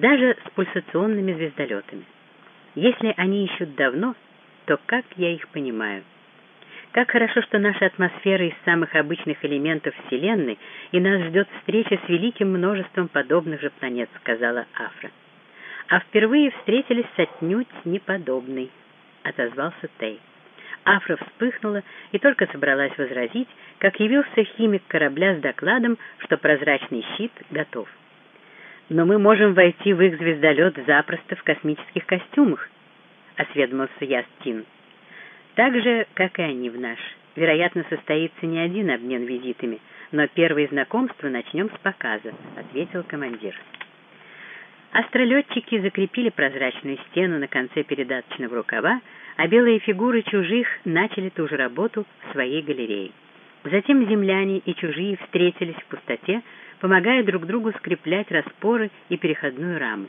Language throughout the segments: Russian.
даже с пульсационными звездолетами. Если они ищут давно, то как я их понимаю? Как хорошо, что наша атмосфера из самых обычных элементов Вселенной, и нас ждет встреча с великим множеством подобных же планет, сказала Афра. А впервые встретились с отнюдь неподобной, отозвался Тей. Афра вспыхнула и только собралась возразить, как явился химик корабля с докладом, что прозрачный щит готов. «Но мы можем войти в их звездолет запросто в космических костюмах», — осведомился Ястин. «Так же, как и они в наш. Вероятно, состоится не один обмен визитами, но первые знакомства начнем с показа», — ответил командир. Астролетчики закрепили прозрачную стену на конце передаточного рукава, а белые фигуры чужих начали ту же работу в своей галерее. Затем земляне и чужие встретились в пустоте, помогая друг другу скреплять распоры и переходную раму.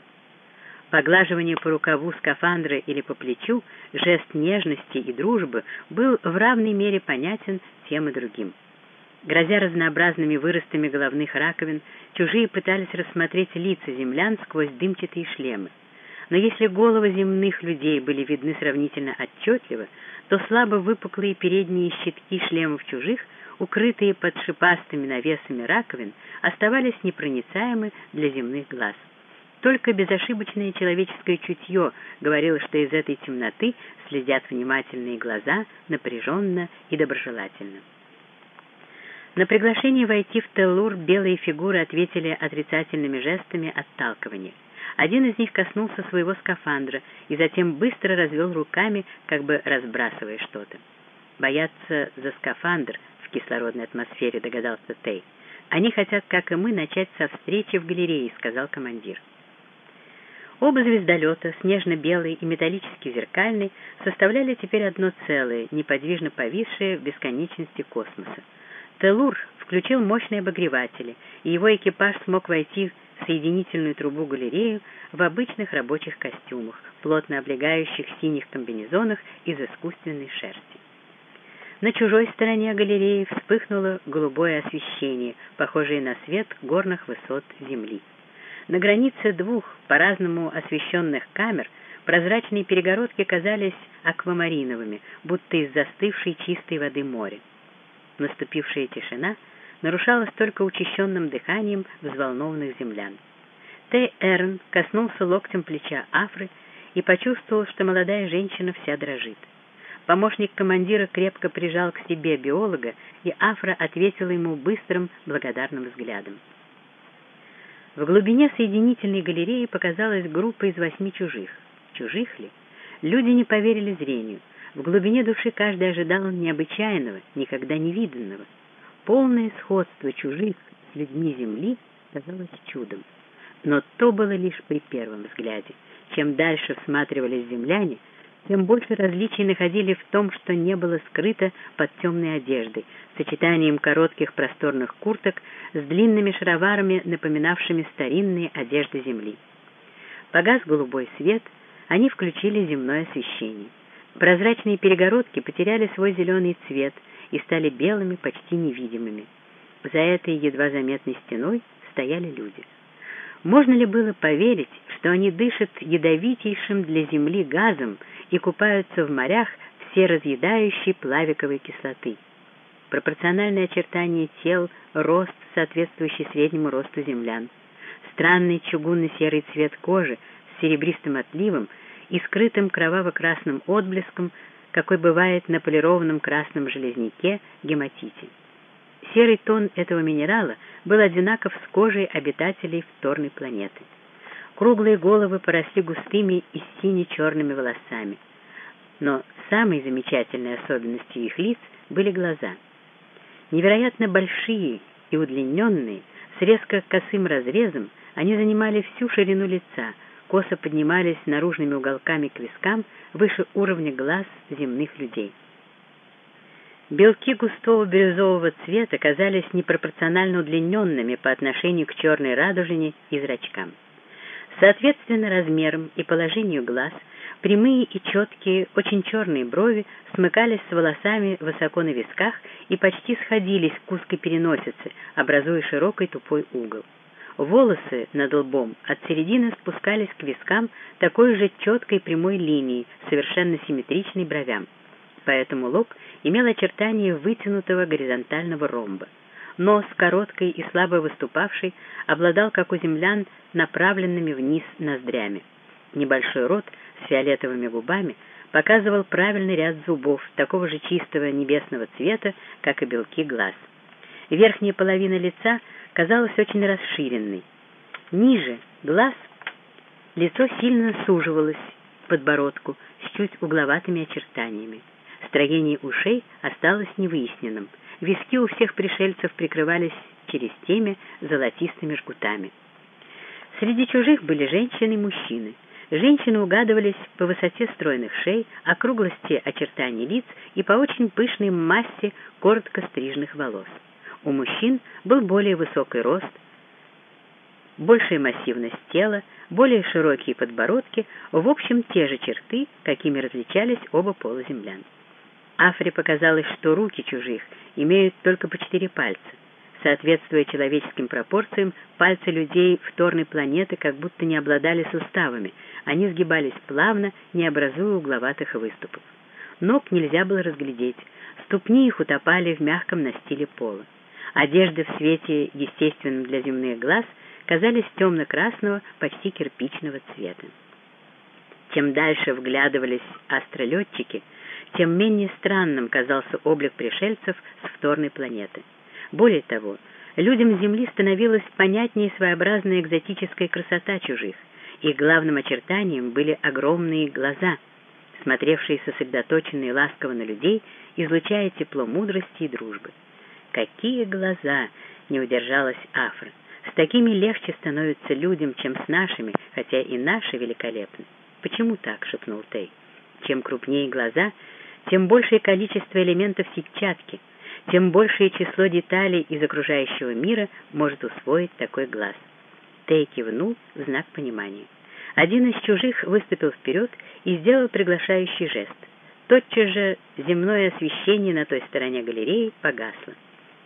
Поглаживание по рукаву скафандра или по плечу, жест нежности и дружбы был в равной мере понятен тем и другим. Грозя разнообразными выростами головных раковин, чужие пытались рассмотреть лица землян сквозь дымчатые шлемы но если головы земных людей были видны сравнительно отчетливо, то слабо выпуклые передние щитки шлемов чужих, укрытые под шипастыми навесами раковин, оставались непроницаемы для земных глаз. Только безошибочное человеческое чутье говорило, что из этой темноты следят внимательные глаза, напряженно и доброжелательно. На приглашение войти в Теллур белые фигуры ответили отрицательными жестами отталкивания. Один из них коснулся своего скафандра и затем быстро развел руками, как бы разбрасывая что-то. «Боятся за скафандр в кислородной атмосфере», — догадался Тей. «Они хотят, как и мы, начать со встречи в галерее», — сказал командир. Оба звездолета, снежно-белый и металлически зеркальный, составляли теперь одно целое, неподвижно повисшее в бесконечности космоса. Телур включил мощные обогреватели, и его экипаж смог войти соединительную трубу галерею в обычных рабочих костюмах, плотно облегающих синих комбинезонах из искусственной шерсти. На чужой стороне галереи вспыхнуло голубое освещение, похожее на свет горных высот Земли. На границе двух по-разному освещенных камер прозрачные перегородки казались аквамариновыми, будто из застывшей чистой воды моря. Наступившая тишина — нарушалось только учащенным дыханием взволнованных землян. Т. Эрн коснулся локтем плеча Афры и почувствовал, что молодая женщина вся дрожит. Помощник командира крепко прижал к себе биолога, и Афра ответила ему быстрым, благодарным взглядом. В глубине соединительной галереи показалась группа из восьми чужих. Чужих ли? Люди не поверили зрению. В глубине души каждый ожидал необычайного, никогда не виданного — Полное сходство чужих с людьми Земли казалось чудом. Но то было лишь при первом взгляде. Чем дальше всматривались земляне, тем больше различий находили в том, что не было скрыто под темной одеждой, сочетанием коротких просторных курток с длинными шароварами, напоминавшими старинные одежды Земли. Погас голубой свет, они включили земное освещение. Прозрачные перегородки потеряли свой зеленый цвет — и стали белыми, почти невидимыми. За этой едва заметной стеной стояли люди. Можно ли было поверить, что они дышат ядовитейшим для Земли газом и купаются в морях все разъедающей плавиковой кислоты? Пропорциональные очертания тел, рост, соответствующий среднему росту землян, странный чугунно-серый цвет кожи с серебристым отливом и скрытым кроваво-красным отблеском какой бывает на полированном красном железняке гематите. Серый тон этого минерала был одинаков с кожей обитателей вторной планеты. Круглые головы поросли густыми и сине-черными волосами. Но самой замечательной особенностью их лиц были глаза. Невероятно большие и удлиненные, с резко косым разрезом, они занимали всю ширину лица – косо поднимались наружными уголками к вискам выше уровня глаз земных людей. Белки густого бирюзового цвета казались непропорционально удлиненными по отношению к черной радужине и зрачкам. Соответственно размерам и положению глаз, прямые и четкие, очень черные брови смыкались с волосами высоко на висках и почти сходились к узкой переносице, образуя широкий тупой угол. Волосы над лбом от середины спускались к вискам такой же четкой прямой линией, совершенно симметричной бровям. Поэтому лоб имел очертания вытянутого горизонтального ромба. Нос, короткий и слабо выступавший, обладал, как у землян, направленными вниз ноздрями. Небольшой рот с фиолетовыми губами показывал правильный ряд зубов, такого же чистого небесного цвета, как и белки глаз. Верхняя половина лица казалась очень расширенной. Ниже глаз лицо сильно суживалось подбородку с чуть угловатыми очертаниями. Строение ушей осталось невыясненным. Виски у всех пришельцев прикрывались через теме золотистыми жгутами. Среди чужих были женщины и мужчины. Женщины угадывались по высоте стройных шей, округлости очертаний лиц и по очень пышной массе коротко стрижных волос. У мужчин был более высокий рост, большая массивность тела, более широкие подбородки, в общем, те же черты, какими различались оба пола землян. Афре показалось, что руки чужих имеют только по четыре пальца. Соответствуя человеческим пропорциям, пальцы людей вторной планеты как будто не обладали суставами, они сгибались плавно, не образуя угловатых выступов. Ног нельзя было разглядеть, ступни их утопали в мягком настиле пола. Одежды в свете, естественном для земных глаз, казались темно-красного, почти кирпичного цвета. Чем дальше вглядывались астролетчики, тем менее странным казался облик пришельцев с вторной планеты. Более того, людям Земли становилась понятнее своеобразная экзотическая красота чужих. Их главным очертанием были огромные глаза, смотревшие сосредоточенно и ласково на людей, излучая тепло мудрости и дружбы. Какие глаза! Не удержалась Афра. С такими легче становится людям, чем с нашими, хотя и наши великолепны. Почему так? шепнул Тей. Чем крупнее глаза, тем большее количество элементов сетчатки, тем большее число деталей из окружающего мира может усвоить такой глаз. Тей кивнул в знак понимания. Один из чужих выступил вперед и сделал приглашающий жест. Тотчас же земное освещение на той стороне галереи погасло.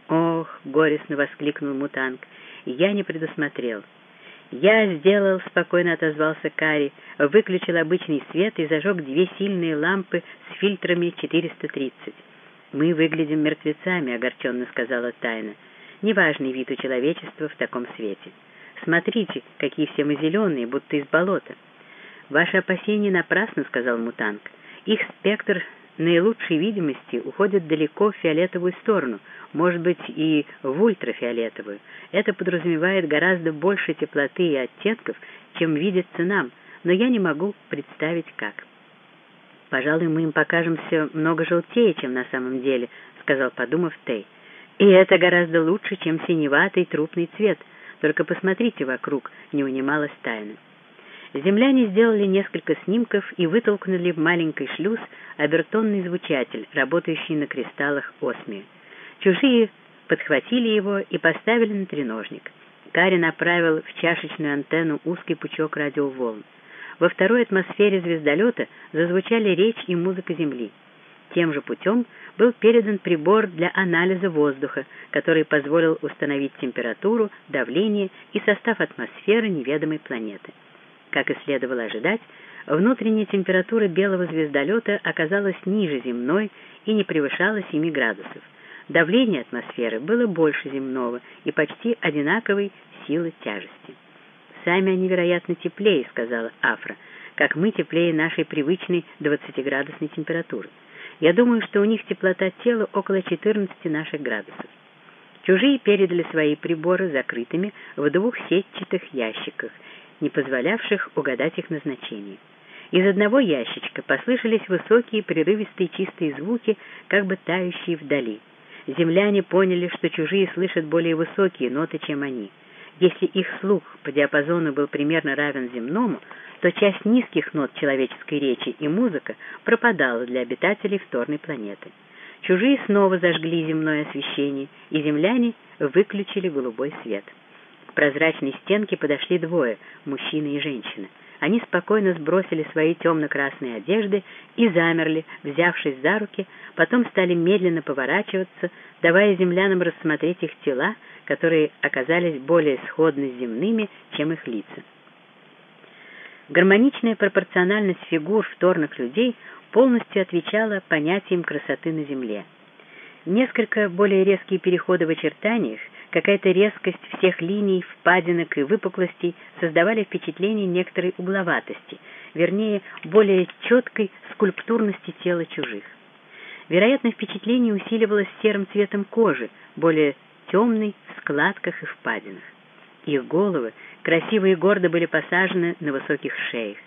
«Ох!» — горестно воскликнул Мутанг. «Я не предусмотрел». «Я сделал», — спокойно отозвался Кари, выключил обычный свет и зажег две сильные лампы с фильтрами 430. «Мы выглядим мертвецами», — огорченно сказала Тайна. «Неважный вид у человечества в таком свете. Смотрите, какие все мы зеленые, будто из болота». «Ваши опасения напрасны», — сказал Мутанг. «Их спектр наилучшей видимости уходит далеко в фиолетовую сторону, может быть и в ультрафиолетовую. Это подразумевает гораздо больше теплоты и оттенков, чем видится нам, но я не могу представить как. «Пожалуй, мы им покажемся много желтее, чем на самом деле», — сказал, подумав Тей. «И это гораздо лучше, чем синеватый трупный цвет. Только посмотрите вокруг», — не унималась тайна. Земляне сделали несколько снимков и вытолкнули в маленький шлюз обертонный звучатель, работающий на кристаллах осмия. Чужие подхватили его и поставили на треножник. Кари направил в чашечную антенну узкий пучок радиоволн. Во второй атмосфере звездолета зазвучали речь и музыка Земли. Тем же путем был передан прибор для анализа воздуха, который позволил установить температуру, давление и состав атмосферы неведомой планеты. Как и следовало ожидать, внутренняя температура белого звездолета оказалась ниже земной и не превышала 7 градусов. Давление атмосферы было больше земного и почти одинаковой силы тяжести. «Сами они, вероятно, теплее», — сказала Афра, «как мы теплее нашей привычной 20-градусной температуры. Я думаю, что у них теплота тела около 14 наших градусов». Чужие передали свои приборы закрытыми в двух сетчатых ящиках, не позволявших угадать их назначение. Из одного ящичка послышались высокие, прерывистые чистые звуки, как бы тающие вдали. Земляне поняли, что чужие слышат более высокие ноты, чем они. Если их слух по диапазону был примерно равен земному, то часть низких нот человеческой речи и музыка пропадала для обитателей вторной планеты. Чужие снова зажгли земное освещение, и земляне выключили голубой свет. Прозрачной стенке подошли двое, мужчина и женщина. Они спокойно сбросили свои темно-красные одежды и замерли, взявшись за руки, потом стали медленно поворачиваться, давая землянам рассмотреть их тела, которые оказались более сходны с земными, чем их лица. Гармоничная пропорциональность фигур вторных людей полностью отвечала понятиям красоты на Земле. Несколько более резкие переходы в очертаниях, какая-то резкость всех линий, впадинок и выпуклостей создавали впечатление некоторой угловатости, вернее, более четкой скульптурности тела чужих. Вероятно, впечатление усиливалось серым цветом кожи, более темной в складках и впадинах. Их головы, красиво и гордо, были посажены на высоких шеях.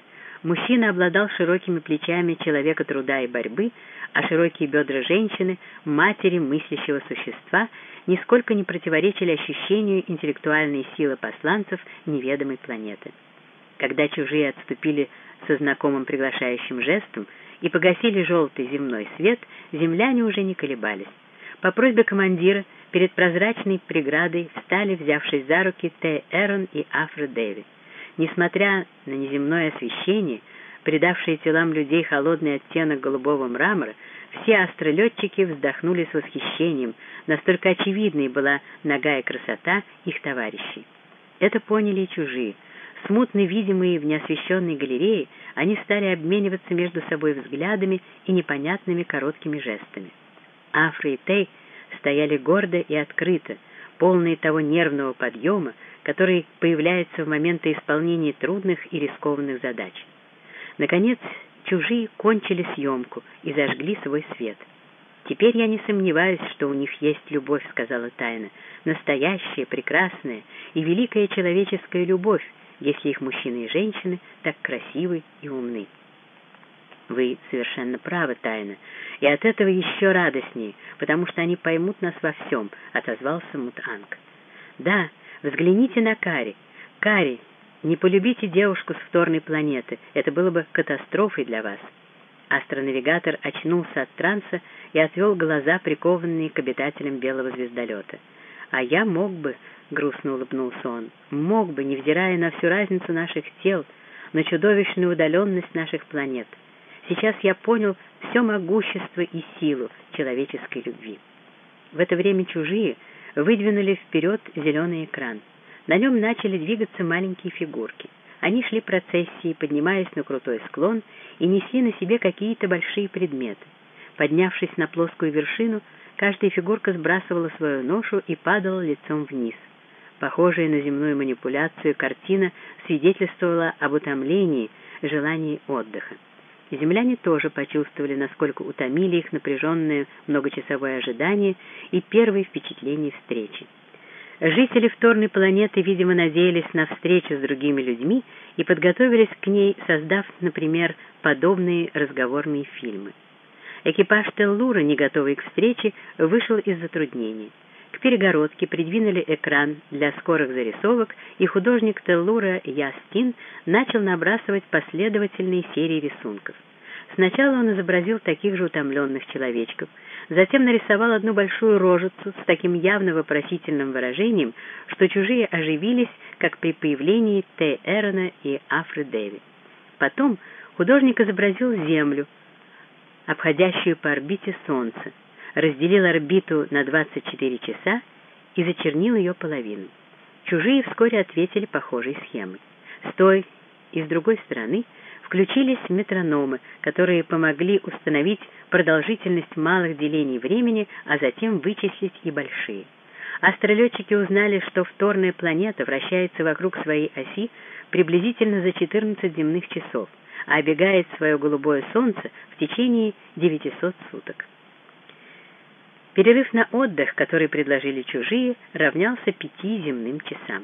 Мужчина обладал широкими плечами человека труда и борьбы, а широкие бедра женщины, матери мыслящего существа, нисколько не противоречили ощущению интеллектуальной силы посланцев неведомой планеты. Когда чужие отступили со знакомым приглашающим жестом и погасили желтый земной свет, земляне уже не колебались. По просьбе командира перед прозрачной преградой встали, взявшись за руки, Т. Эрон и Афро Дэвид. Несмотря на неземное освещение, придавшее телам людей холодный оттенок голубого мрамора, все астролетчики вздохнули с восхищением, настолько очевидной была нога и красота их товарищей. Это поняли и чужие. Смутно видимые в неосвещенной галерее, они стали обмениваться между собой взглядами и непонятными короткими жестами. Афра и Тей стояли гордо и открыто, полные того нервного подъема, который появляется в моменты исполнения трудных и рискованных задач. Наконец, чужие кончили съемку и зажгли свой свет. «Теперь я не сомневаюсь, что у них есть любовь», — сказала Тайна, «настоящая, прекрасная и великая человеческая любовь, если их мужчины и женщины так красивы и умны». «Вы совершенно правы, Тайна, и от этого еще радостнее, потому что они поймут нас во всем», — отозвался Мутанг. «Да, взгляните на Кари. Кари, не полюбите девушку с вторной планеты, это было бы катастрофой для вас». Астронавигатор очнулся от транса и отвел глаза, прикованные к обитателям белого звездолета. «А я мог бы», — грустно улыбнулся он, — «мог бы, невзирая на всю разницу наших тел, на чудовищную удаленность наших планет». Сейчас я понял все могущество и силу человеческой любви. В это время чужие выдвинули вперед зеленый экран. На нем начали двигаться маленькие фигурки. Они шли процессией, поднимаясь на крутой склон и несли на себе какие-то большие предметы. Поднявшись на плоскую вершину, каждая фигурка сбрасывала свою ношу и падала лицом вниз. Похожая на земную манипуляцию картина свидетельствовала об утомлении, желании отдыха. Земляне тоже почувствовали, насколько утомили их напряженное многочасовое ожидание и первые впечатления встречи. Жители вторной планеты, видимо, надеялись на встречу с другими людьми и подготовились к ней, создав, например, подобные разговорные фильмы. Экипаж Теллура, не готовый к встрече, вышел из затруднений. К перегородке придвинули экран для скорых зарисовок, и художник Теллура Ястин начал набрасывать последовательные серии рисунков. Сначала он изобразил таких же утомленных человечков, затем нарисовал одну большую рожицу с таким явно вопросительным выражением, что чужие оживились, как при появлении Т. Эрона и Афры Дэви. Потом художник изобразил Землю, обходящую по орбите Солнца, разделил орбиту на 24 часа и зачернил ее половину. Чужие вскоре ответили похожей схемой. С той и с другой стороны включились метрономы, которые помогли установить продолжительность малых делений времени, а затем вычислить и большие. Астролетчики узнали, что вторная планета вращается вокруг своей оси приблизительно за 14 земных часов, а обегает свое голубое солнце в течение 900 суток. Перерыв на отдых, который предложили чужие, равнялся пяти земным часам.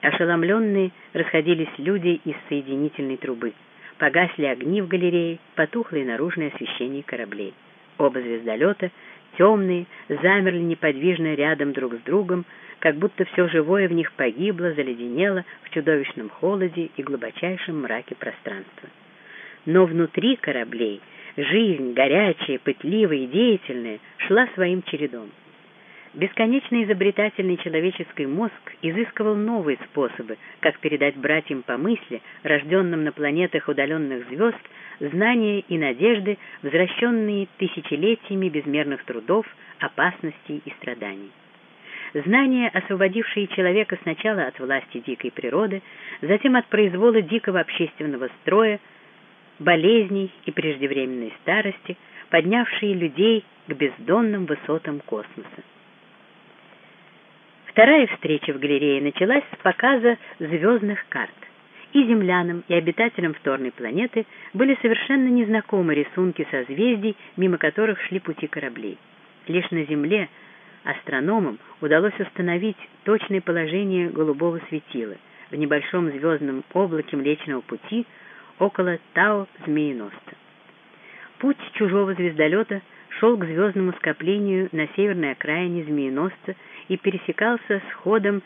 Ошеломленные расходились люди из соединительной трубы. Погасли огни в галерее, потухло и наружное освещение кораблей. Оба звездолета, темные, замерли неподвижно рядом друг с другом, как будто все живое в них погибло, заледенело в чудовищном холоде и глубочайшем мраке пространства. Но внутри кораблей — Жизнь, горячая, пытливая и деятельная, шла своим чередом. Бесконечно изобретательный человеческий мозг изыскивал новые способы, как передать братьям по мысли, рожденным на планетах удаленных звезд, знания и надежды, возвращенные тысячелетиями безмерных трудов, опасностей и страданий. Знания, освободившие человека сначала от власти дикой природы, затем от произвола дикого общественного строя, болезней и преждевременной старости, поднявшие людей к бездонным высотам космоса. Вторая встреча в галерее началась с показа звездных карт. И землянам, и обитателям вторной планеты были совершенно незнакомы рисунки созвездий, мимо которых шли пути кораблей. Лишь на Земле астрономам удалось установить точное положение голубого светила в небольшом звездном облаке Млечного Пути около Тау-Змееноста. Путь чужого звездолета шел к звездному скоплению на северной окраине Змееносца и пересекался с ходом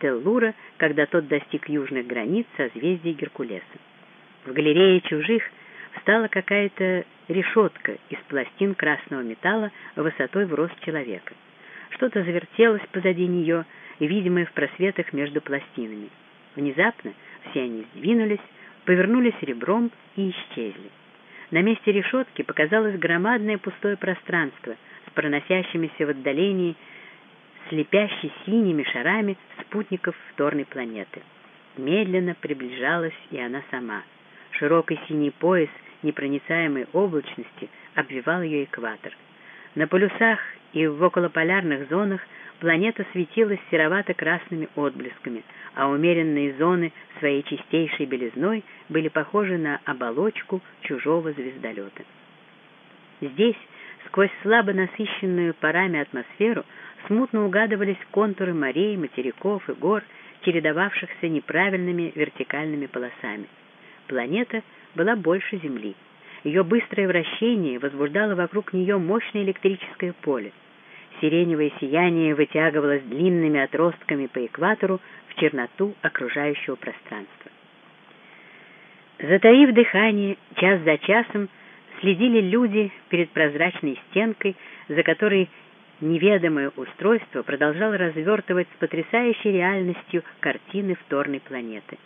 Теллура, когда тот достиг южных границ созвездия Геркулеса. В галерее чужих встала какая-то решетка из пластин красного металла высотой в рост человека. Что-то завертелось позади нее, видимое в просветах между пластинами. Внезапно все они сдвинулись, повернулись ребром и исчезли. На месте решетки показалось громадное пустое пространство с проносящимися в отдалении слепящей синими шарами спутников вторной планеты. Медленно приближалась и она сама. Широкий синий пояс непроницаемой облачности обвивал ее экватор. На полюсах и в околополярных зонах планета светилась серовато-красными отблесками, а умеренные зоны своей чистейшей белизной были похожи на оболочку чужого звездолета. Здесь, сквозь слабо насыщенную парами атмосферу, смутно угадывались контуры морей, материков и гор, чередовавшихся неправильными вертикальными полосами. Планета была больше Земли. Ее быстрое вращение возбуждало вокруг нее мощное электрическое поле. Сиреневое сияние вытягивалось длинными отростками по экватору в черноту окружающего пространства. Затаив дыхание, час за часом следили люди перед прозрачной стенкой, за которой неведомое устройство продолжало развертывать с потрясающей реальностью картины вторной планеты.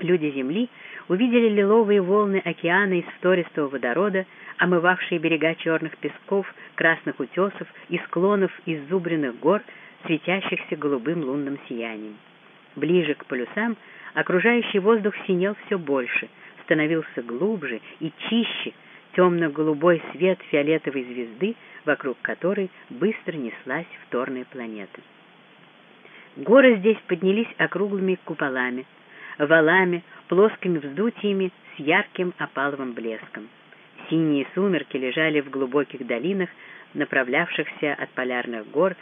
Люди Земли увидели лиловые волны океана из втористого водорода, омывавшие берега черных песков, красных утесов и склонов иззубренных гор, светящихся голубым лунным сиянием. Ближе к полюсам окружающий воздух синел все больше, становился глубже и чище, темно-голубой свет фиолетовой звезды, вокруг которой быстро неслась вторная планета. Горы здесь поднялись округлыми куполами, валами, плоскими вздутиями с ярким опаловым блеском. Синие сумерки лежали в глубоких долинах, направлявшихся от полярных гор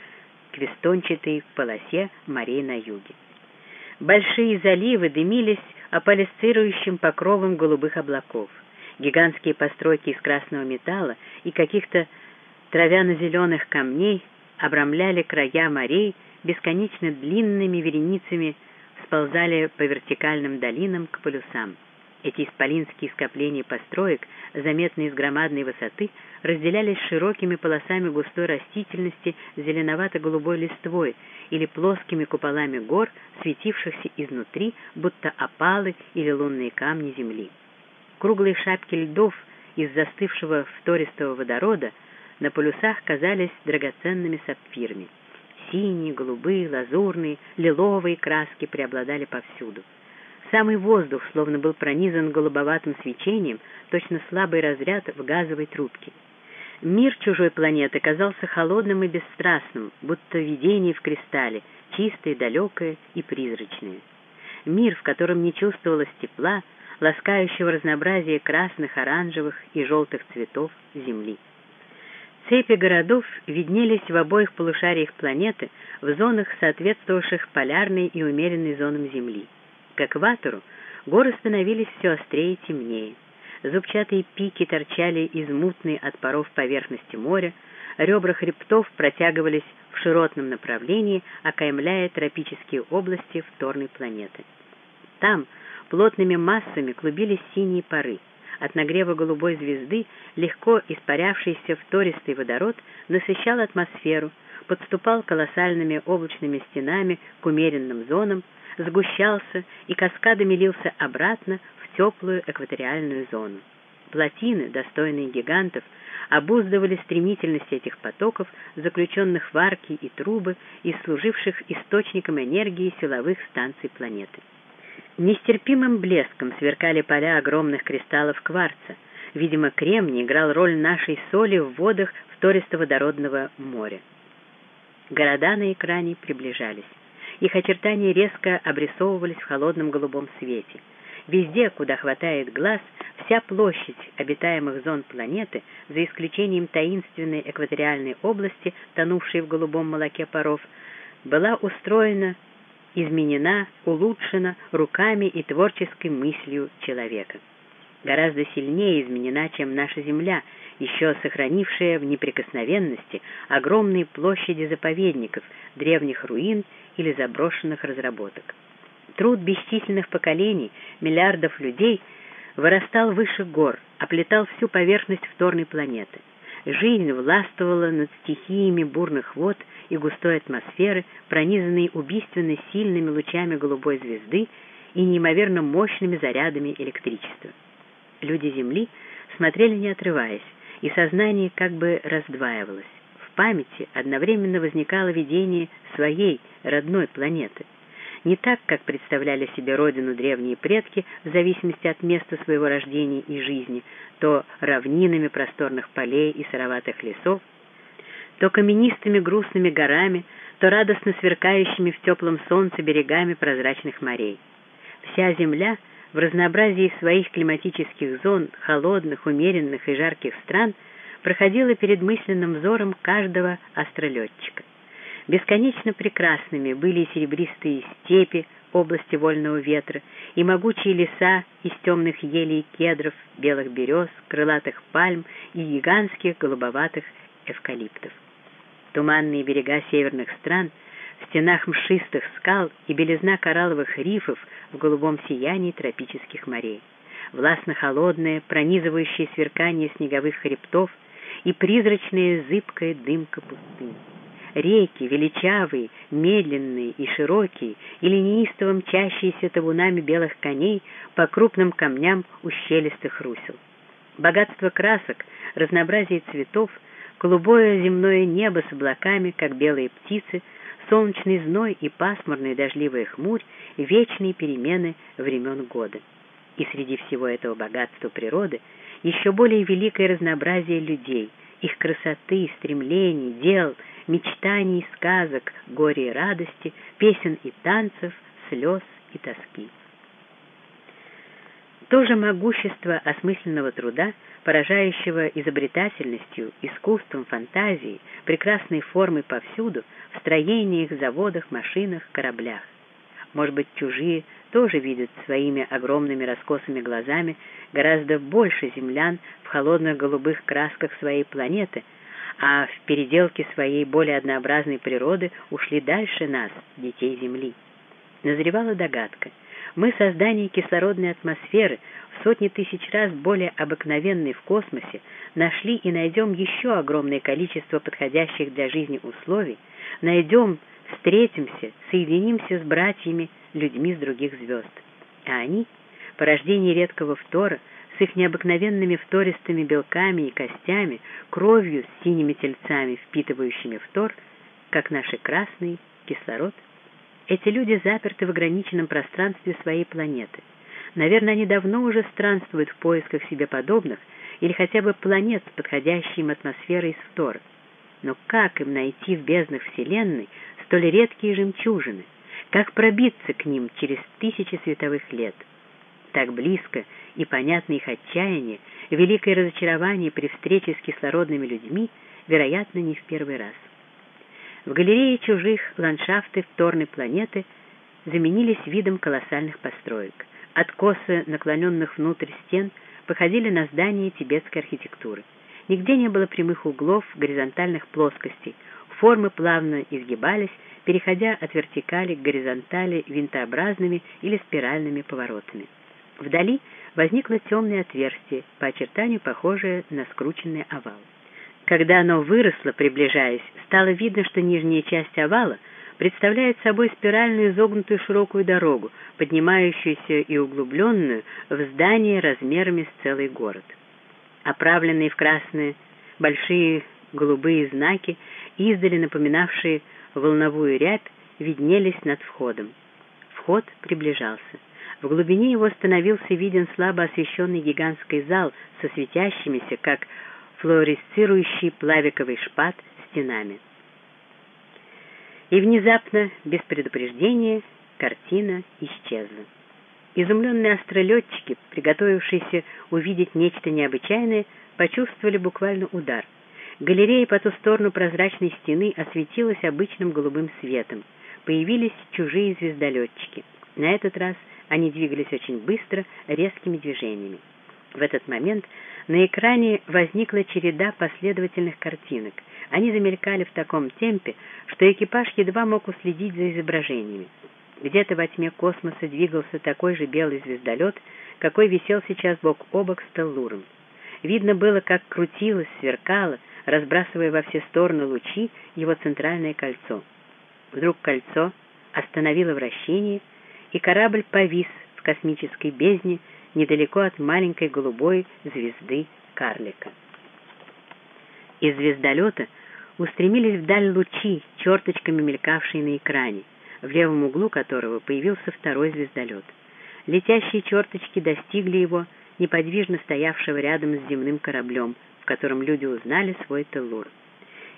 к вестончатой полосе морей на юге. Большие заливы дымились аполисцирующим покровом голубых облаков. Гигантские постройки из красного металла и каких-то травяно-зеленых камней обрамляли края морей бесконечно длинными вереницами сползали по вертикальным долинам к полюсам. Эти исполинские скопления построек, заметные с громадной высоты, разделялись широкими полосами густой растительности зеленовато-голубой листвой или плоскими куполами гор, светившихся изнутри, будто опалы или лунные камни земли. Круглые шапки льдов из застывшего втористого водорода на полюсах казались драгоценными сапфирами. Синие, голубые, лазурные, лиловые краски преобладали повсюду. Самый воздух словно был пронизан голубоватым свечением, точно слабый разряд в газовой трубке. Мир чужой планеты казался холодным и бесстрастным, будто видение в кристалле, чистое, далекое и призрачное. Мир, в котором не чувствовалось тепла, ласкающего разнообразие красных, оранжевых и желтых цветов Земли. Цепи городов виднелись в обоих полушариях планеты в зонах, соответствовавших полярной и умеренной зонам Земли. К экватору горы становились все острее и темнее. Зубчатые пики торчали из мутной от паров поверхности моря, ребра хребтов протягивались в широтном направлении, окаймляя тропические области вторной планеты. Там плотными массами клубились синие пары. От нагрева голубой звезды легко испарявшийся втористый водород насыщал атмосферу, подступал колоссальными облачными стенами к умеренным зонам, сгущался и каскадами лился обратно в теплую экваториальную зону. Плотины, достойные гигантов, обуздывали стремительность этих потоков, заключенных в арки и трубы и служивших источником энергии силовых станций планеты. Нестерпимым блеском сверкали поля огромных кристаллов кварца. Видимо, кремний играл роль нашей соли в водах втористоводородного моря. Города на экране приближались. Их очертания резко обрисовывались в холодном голубом свете. Везде, куда хватает глаз, вся площадь обитаемых зон планеты, за исключением таинственной экваториальной области, тонувшей в голубом молоке паров, была устроена, изменена, улучшена руками и творческой мыслью человека. Гораздо сильнее изменена, чем наша Земля, еще сохранившая в неприкосновенности огромные площади заповедников, древних руин или заброшенных разработок. Труд бесчисленных поколений, миллиардов людей вырастал выше гор, оплетал всю поверхность вторной планеты. Жизнь властвовала над стихиями бурных вод и густой атмосферы, пронизанной убийственно сильными лучами голубой звезды и неимоверно мощными зарядами электричества. Люди Земли смотрели не отрываясь, и сознание как бы раздваивалось. В памяти одновременно возникало видение своей родной планеты — не так, как представляли себе родину древние предки в зависимости от места своего рождения и жизни, то равнинами просторных полей и сыроватых лесов, то каменистыми грустными горами, то радостно сверкающими в теплом солнце берегами прозрачных морей. Вся земля в разнообразии своих климатических зон, холодных, умеренных и жарких стран, проходила перед мысленным взором каждого астролетчика. Бесконечно прекрасными были серебристые степи, области вольного ветра, и могучие леса из темных елей и кедров, белых берез, крылатых пальм и гигантских голубоватых эвкалиптов. Туманные берега северных стран, в стенах мшистых скал и белизна коралловых рифов в голубом сиянии тропических морей, властно-холодное, пронизывающее сверкание снеговых хребтов и призрачная зыбкая дымка пустыни реки, величавые, медленные и широкие, или неистово мчащиеся табунами белых коней по крупным камням ущелистых русел. Богатство красок, разнообразие цветов, голубое земное небо с облаками, как белые птицы, солнечный зной и пасмурная дождливая хмурь, вечные перемены времен года. И среди всего этого богатства природы еще более великое разнообразие людей, их красоты, стремлений, дел — мечтаний, сказок, горя и радости, песен и танцев, слез и тоски. То же могущество осмысленного труда, поражающего изобретательностью, искусством, фантазией, прекрасной формой повсюду, в строениях, заводах, машинах, кораблях. Может быть, чужие тоже видят своими огромными раскосыми глазами гораздо больше землян в холодных голубых красках своей планеты – а в переделке своей более однообразной природы ушли дальше нас, детей Земли. Назревала догадка. Мы создание кислородной атмосферы в сотни тысяч раз более обыкновенной в космосе нашли и найдем еще огромное количество подходящих для жизни условий, найдем, встретимся, соединимся с братьями, людьми с других звезд. А они, порождение редкого фтора, с их необыкновенными втористыми белками и костями, кровью с синими тельцами, впитывающими фтор, как наши красный кислород. Эти люди заперты в ограниченном пространстве своей планеты. Наверное, они давно уже странствуют в поисках себе подобных или хотя бы планет с подходящей им атмосферой из фтора. Но как им найти в безднах Вселенной столь редкие жемчужины? Как пробиться к ним через тысячи световых лет? Так близко и понятно их отчаяние, великое разочарование при встрече с кислородными людьми, вероятно, не в первый раз. В галерее чужих ландшафты вторной планеты заменились видом колоссальных построек. Откосы, наклоненных внутрь стен, походили на здания тибетской архитектуры. Нигде не было прямых углов, горизонтальных плоскостей. Формы плавно изгибались, переходя от вертикали к горизонтали винтообразными или спиральными поворотами. Вдали возникло темное отверстие, по очертанию похожее на скрученный овал. Когда оно выросло, приближаясь, стало видно, что нижняя часть овала представляет собой спиральную изогнутую широкую дорогу, поднимающуюся и углубленную в здание размерами с целый город. оправленные в красные большие голубые знаки, издали напоминавшие волновую рябь, виднелись над входом. Вход приближался. В глубине его становился виден слабо освещенный гигантский зал со светящимися, как флуоресцирующий плавиковый шпат, стенами. И внезапно, без предупреждения, картина исчезла. Изумленные астролетчики, приготовившиеся увидеть нечто необычайное, почувствовали буквально удар. Галерея по ту сторону прозрачной стены осветилась обычным голубым светом. Появились чужие звездолетчики. На этот раз они двигались очень быстро, резкими движениями. В этот момент на экране возникла череда последовательных картинок. Они замелькали в таком темпе, что экипаж едва мог уследить за изображениями. Где-то во тьме космоса двигался такой же белый звездолет, какой висел сейчас бок о бок с Теллуром. Видно было, как крутилось, сверкало, разбрасывая во все стороны лучи его центральное кольцо. Вдруг кольцо остановило вращение, и корабль повис в космической бездне недалеко от маленькой голубой звезды карлика. Из звездолета устремились вдаль лучи, черточками мелькавшие на экране, в левом углу которого появился второй звездолет. Летящие черточки достигли его, неподвижно стоявшего рядом с земным кораблем, в котором люди узнали свой Теллур.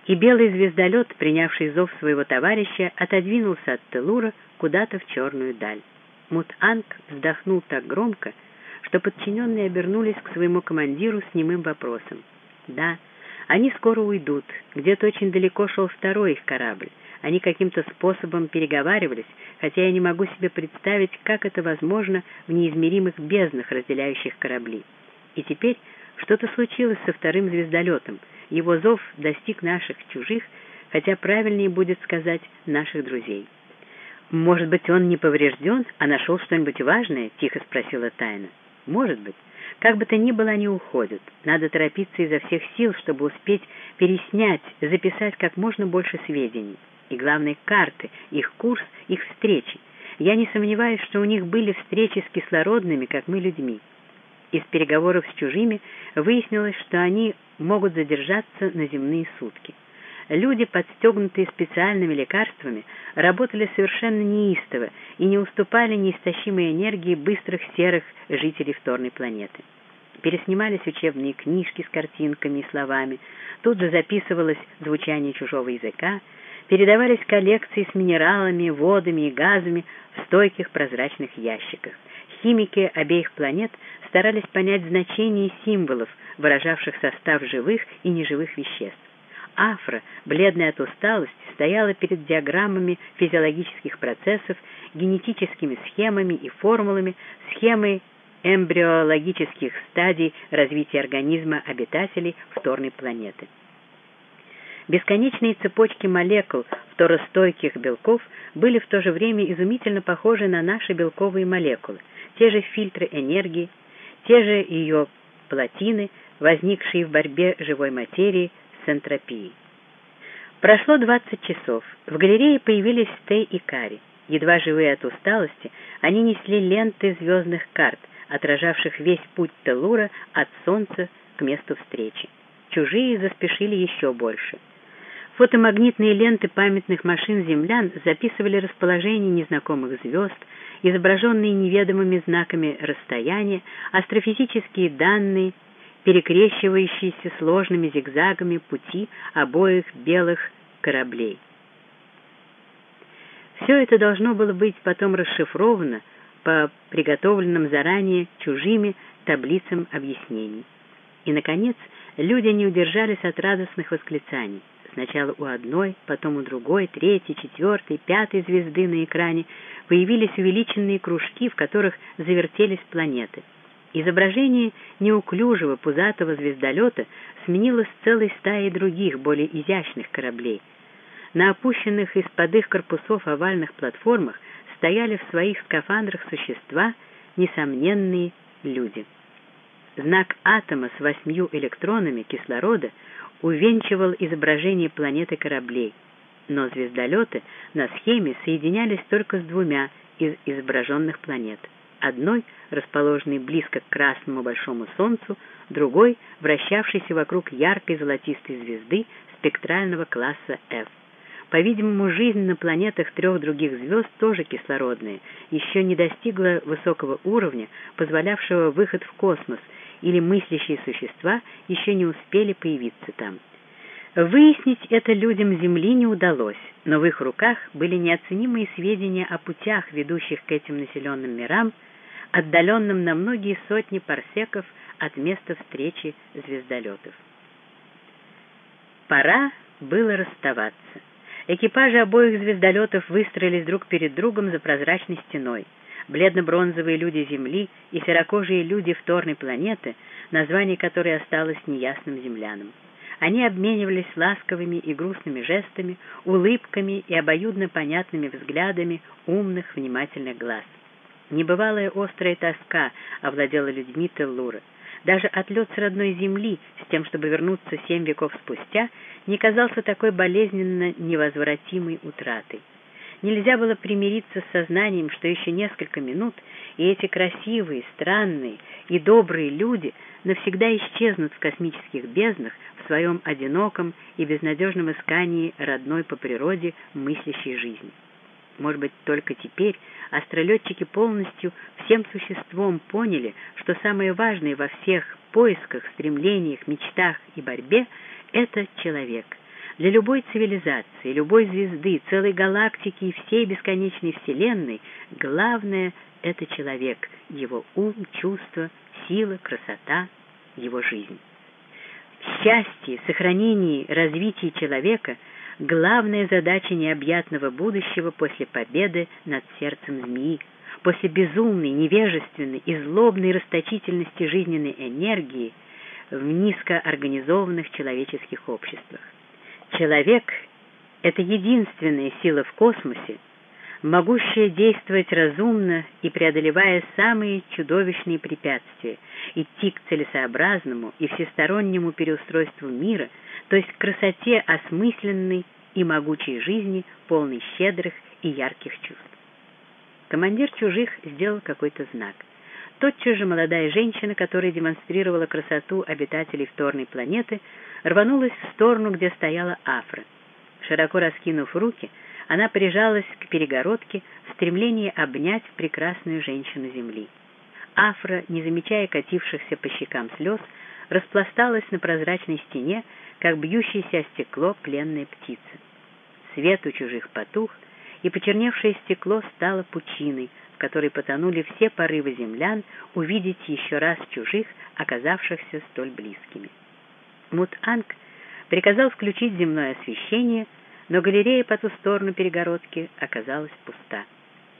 И белый звездолет, принявший зов своего товарища, отодвинулся от Телура куда-то в черную даль. Мут-Анг вздохнул так громко, что подчиненные обернулись к своему командиру с немым вопросом. Да, они скоро уйдут. Где-то очень далеко шел второй их корабль. Они каким-то способом переговаривались, хотя я не могу себе представить, как это возможно в неизмеримых безднах, разделяющих корабли. И теперь что-то случилось со вторым звездолетом. Его зов достиг наших чужих, хотя правильнее будет сказать наших друзей. «Может быть, он не поврежден, а нашел что-нибудь важное?» — тихо спросила Тайна. «Может быть. Как бы то ни было, они уходят. Надо торопиться изо всех сил, чтобы успеть переснять, записать как можно больше сведений. И, главное, карты, их курс, их встречи. Я не сомневаюсь, что у них были встречи с кислородными, как мы, людьми. Из переговоров с чужими выяснилось, что они могут задержаться на земные сутки. Люди, подстегнутые специальными лекарствами, работали совершенно неистово и не уступали неистощимой энергии быстрых серых жителей вторной планеты. Переснимались учебные книжки с картинками и словами, тут же записывалось звучание чужого языка, передавались коллекции с минералами, водами и газами в стойких прозрачных ящиках. Химики обеих планет старались понять значение символов, выражавших состав живых и неживых веществ. Афра, бледная от усталости, стояла перед диаграммами физиологических процессов, генетическими схемами и формулами, схемой эмбриологических стадий развития организма обитателей вторной планеты. Бесконечные цепочки молекул второстойких белков были в то же время изумительно похожи на наши белковые молекулы, те же фильтры энергии, те же ее плотины, возникшие в борьбе живой материи с энтропией. Прошло 20 часов. В галерее появились Стей и Кари. Едва живые от усталости, они несли ленты звездных карт, отражавших весь путь Телура от Солнца к месту встречи. Чужие заспешили еще больше. Фотомагнитные ленты памятных машин землян записывали расположение незнакомых звезд, изображенные неведомыми знаками расстояния, астрофизические данные — перекрещивающиеся сложными зигзагами пути обоих белых кораблей. Все это должно было быть потом расшифровано по приготовленным заранее чужими таблицам объяснений. И, наконец, люди не удержались от радостных восклицаний. Сначала у одной, потом у другой, третьей, четвертой, пятой звезды на экране появились увеличенные кружки, в которых завертелись планеты — Изображение неуклюжего пузатого звездолета сменилось целой стаей других, более изящных кораблей. На опущенных из-под их корпусов овальных платформах стояли в своих скафандрах существа, несомненные люди. Знак атома с восьмью электронами кислорода увенчивал изображение планеты кораблей, но звездолеты на схеме соединялись только с двумя из изображенных планет — одной расположенный близко к красному большому солнцу, другой вращавшийся вокруг яркой золотистой звезды спектрального класса F. По-видимому, жизнь на планетах трех других звезд тоже кислородная, еще не достигла высокого уровня, позволявшего выход в космос, или мыслящие существа еще не успели появиться там. Выяснить это людям Земли не удалось, но в их руках были неоценимые сведения о путях, ведущих к этим населенным мирам, отдаленным на многие сотни парсеков от места встречи звездолетов. Пора было расставаться. Экипажи обоих звездолетов выстроились друг перед другом за прозрачной стеной. Бледно-бронзовые люди Земли и серокожие люди вторной планеты, название которой осталось неясным землянам. Они обменивались ласковыми и грустными жестами, улыбками и обоюдно понятными взглядами умных, внимательных глаз. Небывалая острая тоска овладела людьми Теллура. Даже отлет с родной земли, с тем, чтобы вернуться семь веков спустя, не казался такой болезненно невозвратимой утратой. Нельзя было примириться с сознанием, что еще несколько минут, и эти красивые, странные и добрые люди навсегда исчезнут в космических безднах в своем одиноком и безнадежном искании родной по природе мыслящей жизни. Может быть, только теперь астролетчики полностью всем существом поняли, что самое важное во всех поисках, стремлениях, мечтах и борьбе — это человек. Для любой цивилизации, любой звезды, целой галактики и всей бесконечной Вселенной главное — это человек, его ум, чувства, сила, красота, его жизнь. В счастье, сохранении, развитии человека — главная задача необъятного будущего после победы над сердцем змеи, после безумной, невежественной и злобной расточительности жизненной энергии в низкоорганизованных человеческих обществах. Человек — это единственная сила в космосе, могущая действовать разумно и преодолевая самые чудовищные препятствия, идти к целесообразному и всестороннему переустройству мира, то есть к красоте осмысленной и могучей жизни, полной щедрых и ярких чувств. Командир чужих сделал какой-то знак. Тотчас же молодая женщина, которая демонстрировала красоту обитателей вторной планеты, рванулась в сторону, где стояла Афра. Широко раскинув руки, она прижалась к перегородке в стремлении обнять прекрасную женщину Земли. Афра, не замечая катившихся по щекам слез, распласталась на прозрачной стене, как бьющееся стекло пленная птица. Свет у чужих потух, и почерневшее стекло стало пучиной, в которой потонули все порывы землян увидеть еще раз чужих, оказавшихся столь близкими. Мут-Анг приказал включить земное освещение, но галерея по ту сторону перегородки оказалась пуста.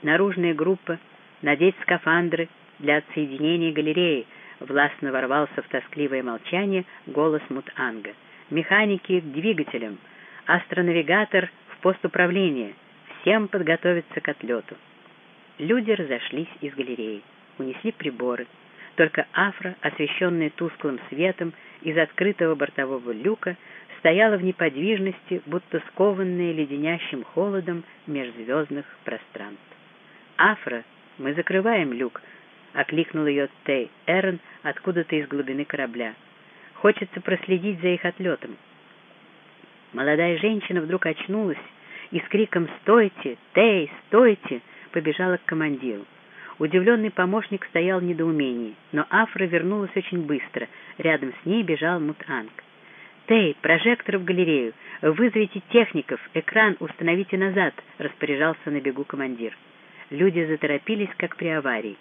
Наружная группа надеть скафандры для отсоединения галереи, властно ворвался в тоскливое молчание голос Мут-Анга. Механики к двигателям, астронавигатор в пост управления, всем подготовиться к отлету. Люди разошлись из галереи, унесли приборы. Только Афра, освещенная тусклым светом из открытого бортового люка, стояла в неподвижности, будто скованная леденящим холодом межзвездных пространств. «Афра, мы закрываем люк», — окликнул ее Тей Эрн откуда-то из глубины корабля. «Хочется проследить за их отлетом». Молодая женщина вдруг очнулась и с криком «Стойте! Тей, стойте!» побежала к командиру. Удивленный помощник стоял в недоумении, но Афра вернулась очень быстро. Рядом с ней бежал Мутанг. «Тей, прожектор в галерею! Вызовите техников! Экран установите назад!» — распоряжался на бегу командир. Люди заторопились, как при аварии.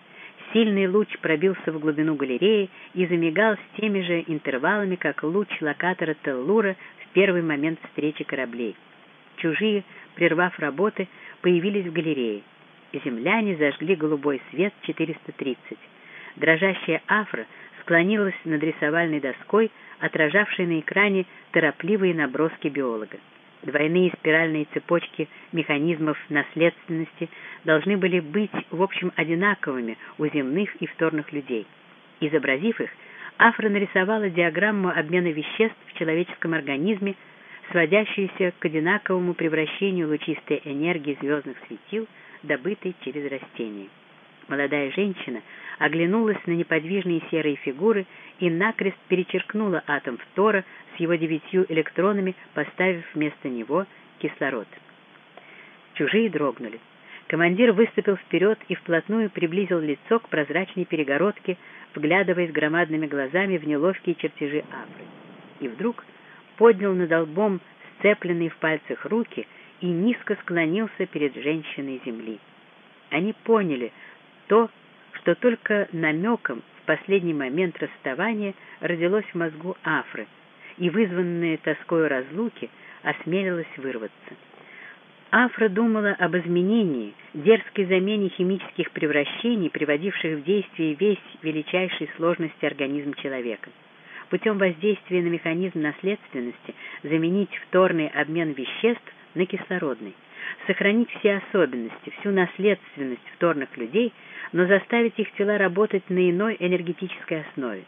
Сильный луч пробился в глубину галереи и замигал с теми же интервалами, как луч локатора Теллура в первый момент встречи кораблей. Чужие, прервав работы, появились в галерее. Земляне зажгли голубой свет 430. Дрожащая афра склонилась над рисовальной доской, отражавшей на экране торопливые наброски биолога. Двойные спиральные цепочки механизмов наследственности должны были быть, в общем, одинаковыми у земных и вторных людей. Изобразив их, Афра нарисовала диаграмму обмена веществ в человеческом организме, сводящуюся к одинаковому превращению лучистой энергии звездных светил, добытой через растения. Молодая женщина оглянулась на неподвижные серые фигуры и накрест перечеркнула атом фтора с его девятью электронами, поставив вместо него кислород. Чужие дрогнули. Командир выступил вперед и вплотную приблизил лицо к прозрачной перегородке, вглядываясь громадными глазами в неловкие чертежи Афры. И вдруг поднял над лбом сцепленные в пальцах руки и низко склонился перед женщиной земли. Они поняли то, что только намеком в последний момент расставания родилось в мозгу Афры, и вызванная тоской разлуки осмелилась вырваться. Афра думала об изменении, дерзкой замене химических превращений, приводивших в действие весь величайшей сложности организм человека. Путем воздействия на механизм наследственности заменить вторный обмен веществ на кислородный, сохранить все особенности, всю наследственность вторных людей, но заставить их тела работать на иной энергетической основе.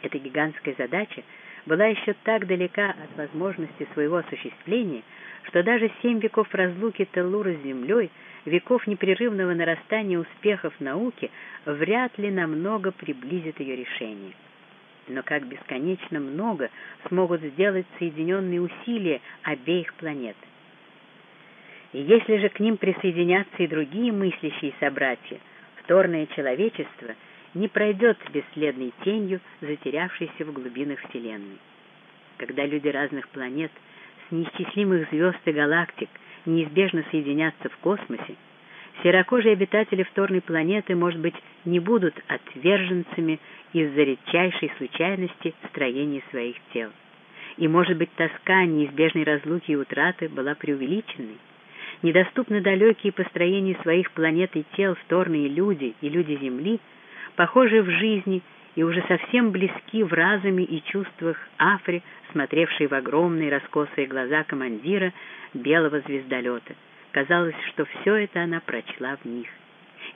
Эта гигантская задача была еще так далека от возможности своего осуществления, что даже семь веков разлуки Теллура с Землей, веков непрерывного нарастания успехов науки, вряд ли намного приблизит ее решение. Но как бесконечно много смогут сделать соединенные усилия обеих планет. Если же к ним присоединятся и другие мыслящие собратья, вторное человечество не пройдет бесследной тенью, затерявшейся в глубинах Вселенной. Когда люди разных планет – с неисчислимых звезд и галактик неизбежно соединятся в космосе, серокожие обитатели вторной планеты, может быть, не будут отверженцами из-за редчайшей случайности строения своих тел. И, может быть, тоска неизбежной разлуки и утраты была преувеличенной. Недоступны далекие построения своих планет и тел вторные люди и люди Земли, похожие в жизни и уже совсем близки в разуме и чувствах Афри, смотревшей в огромные раскосые глаза командира белого звездолета. Казалось, что все это она прочла в них.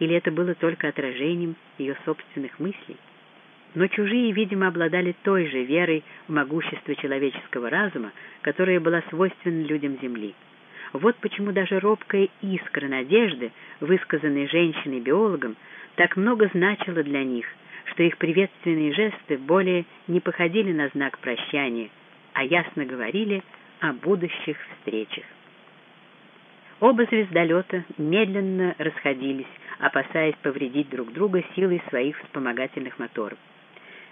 Или это было только отражением ее собственных мыслей? Но чужие, видимо, обладали той же верой в могущество человеческого разума, которая была свойственна людям Земли. Вот почему даже робкая искра надежды, высказанная женщиной-биологом, так много значила для них – что их приветственные жесты более не походили на знак прощания, а ясно говорили о будущих встречах. Оба звездолета медленно расходились, опасаясь повредить друг друга силой своих вспомогательных моторов.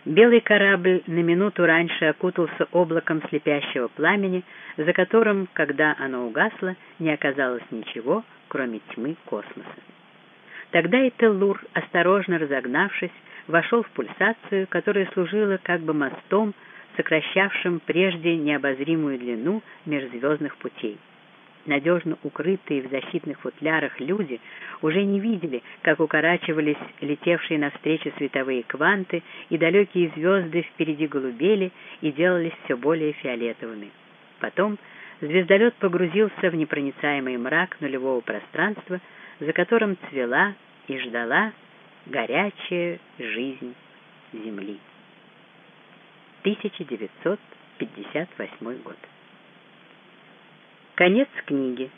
Белый корабль на минуту раньше окутался облаком слепящего пламени, за которым, когда оно угасло, не оказалось ничего, кроме тьмы космоса. Тогда и Теллур, осторожно разогнавшись, вошел в пульсацию, которая служила как бы мостом, сокращавшим прежде необозримую длину межзвездных путей. Надежно укрытые в защитных футлярах люди уже не видели, как укорачивались летевшие навстречу световые кванты, и далекие звезды впереди голубели и делались все более фиолетовыми. Потом звездолет погрузился в непроницаемый мрак нулевого пространства, за которым цвела и ждала Горячая жизнь Земли. 1958 год. Конец книги.